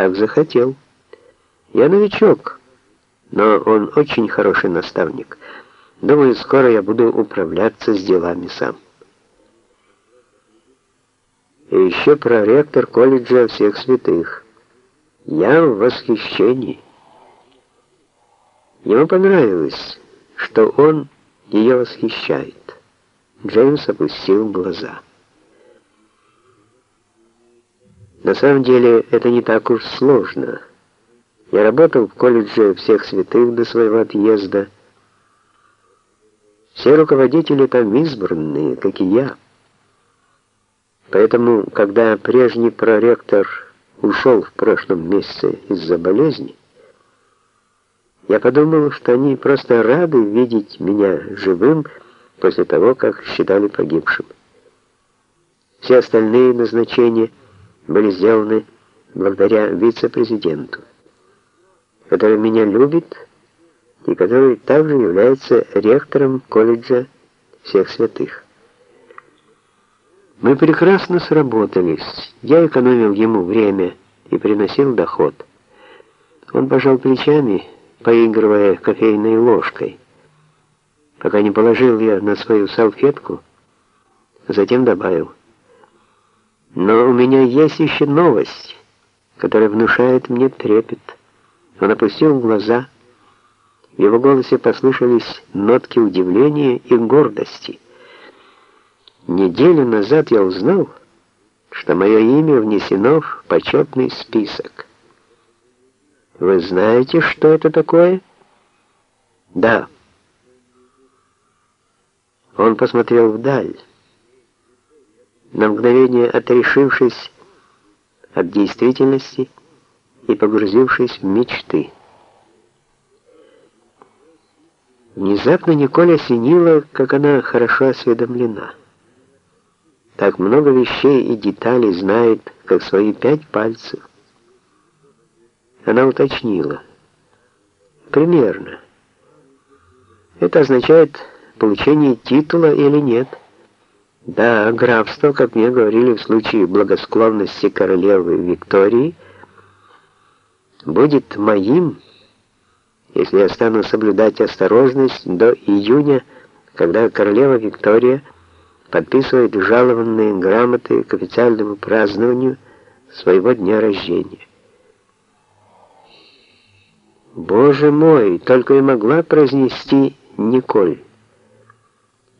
так захотел. Я новичок, но он очень хороший наставник. Думаю, скоро я буду управляться с делами сам. И еще проректор колледжа всех святых. Я в восхищении. Ему понравилось, что он ее восхищает. Джеймс опустил глаза. На самом деле это не так уж сложно. Я работал в колледже всех святых до своего отъезда. Все руководители там избранные, как и я. Поэтому, когда прежний проректор ушел в прошлом месяце из-за болезни, я подумал, что они просто рады видеть меня живым после того, как считали погибшим. Все остальные назначения были сделаны благодаря вице-президенту, который меня любит и который также является ректором колледжа всех святых. Мы прекрасно сработались. Я экономил ему время и приносил доход. Он пожал плечами, поигрывая кофейной ложкой, пока не положил я на свою салфетку, затем добавил: "Но у меня есть еще новость, которая внушает мне трепет". Он опустил глаза. В его голосе послышались нотки удивления и гордости. Неделю назад я узнал, что мое имя внесено в почетный список. Вы знаете, что это такое? Да. Он посмотрел вдаль, на мгновение отрешившись от действительности и погрузившись в мечты. Внезапно Николь осенила, как она хорошо осведомлена. Так много вещей и деталей знает, как свои пять пальцев. Она уточнила. Примерно. Это означает получение титула или нет. Да, графство, как мне говорили в случае благосклонности королевы Виктории, будет моим, если я стану соблюдать осторожность до июня, когда королева Виктория подписывает жалованные грамоты к официальному празднованию своего дня рождения. Боже мой, только и могла произнести Николь.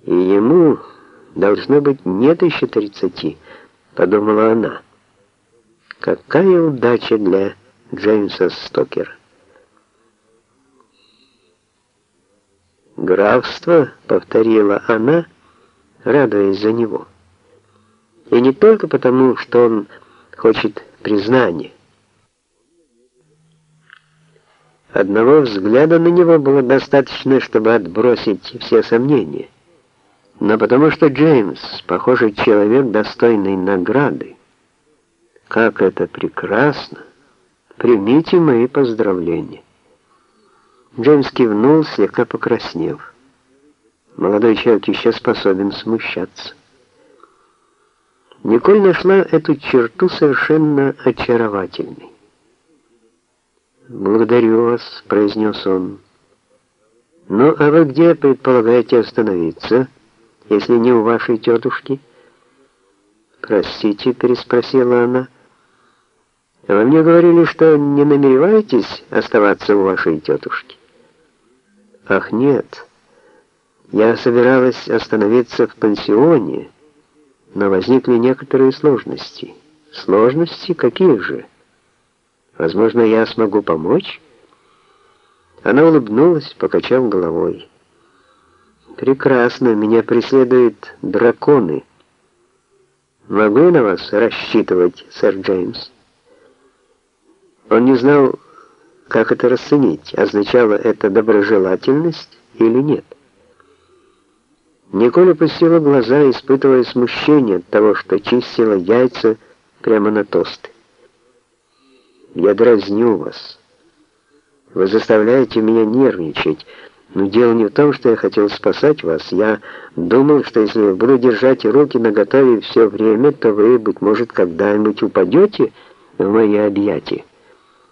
И ему должно быть нет еще тридцати, подумала она. Какая удача для Джеймса Стокера. «Графство», — повторила она, радуясь за него. И не только потому, что он хочет признания. Одного взгляда на него было достаточно, чтобы отбросить все сомнения. Но потому что Джеймс, похоже, человек достойный награды. Как это прекрасно! Примите мои поздравления. Джеймс кивнул, слегка покраснев. Молодой человек еще способен смущаться. Николь нашла эту черту совершенно очаровательной. «Благодарю вас», — произнес он. «Ну, а вы где предполагаете остановиться, если не у вашей тетушки?» «Простите», — переспросила она. «Вы мне говорили, что не намереваетесь оставаться у вашей тетушки?» «Ах, нет. Я собиралась остановиться в пансионе, но возникли некоторые сложности». «Сложности? Какие же?» Возможно, я смогу помочь?» Она улыбнулась, покачав головой. «Прекрасно, меня преследуют драконы. Могу я на вас рассчитывать, сэр Джеймс?» Он не знал, как это расценить, означало это доброжелательность или нет. Николя опустила глаза, испытывая смущение от того, что чистила яйца прямо на тосты. Я дразню вас. Вы заставляете меня нервничать. Но дело не в том, что я хотел спасать вас. Я думал, что если я буду держать руки наготове все время, то вы, быть может, когда-нибудь упадете в мои объятия.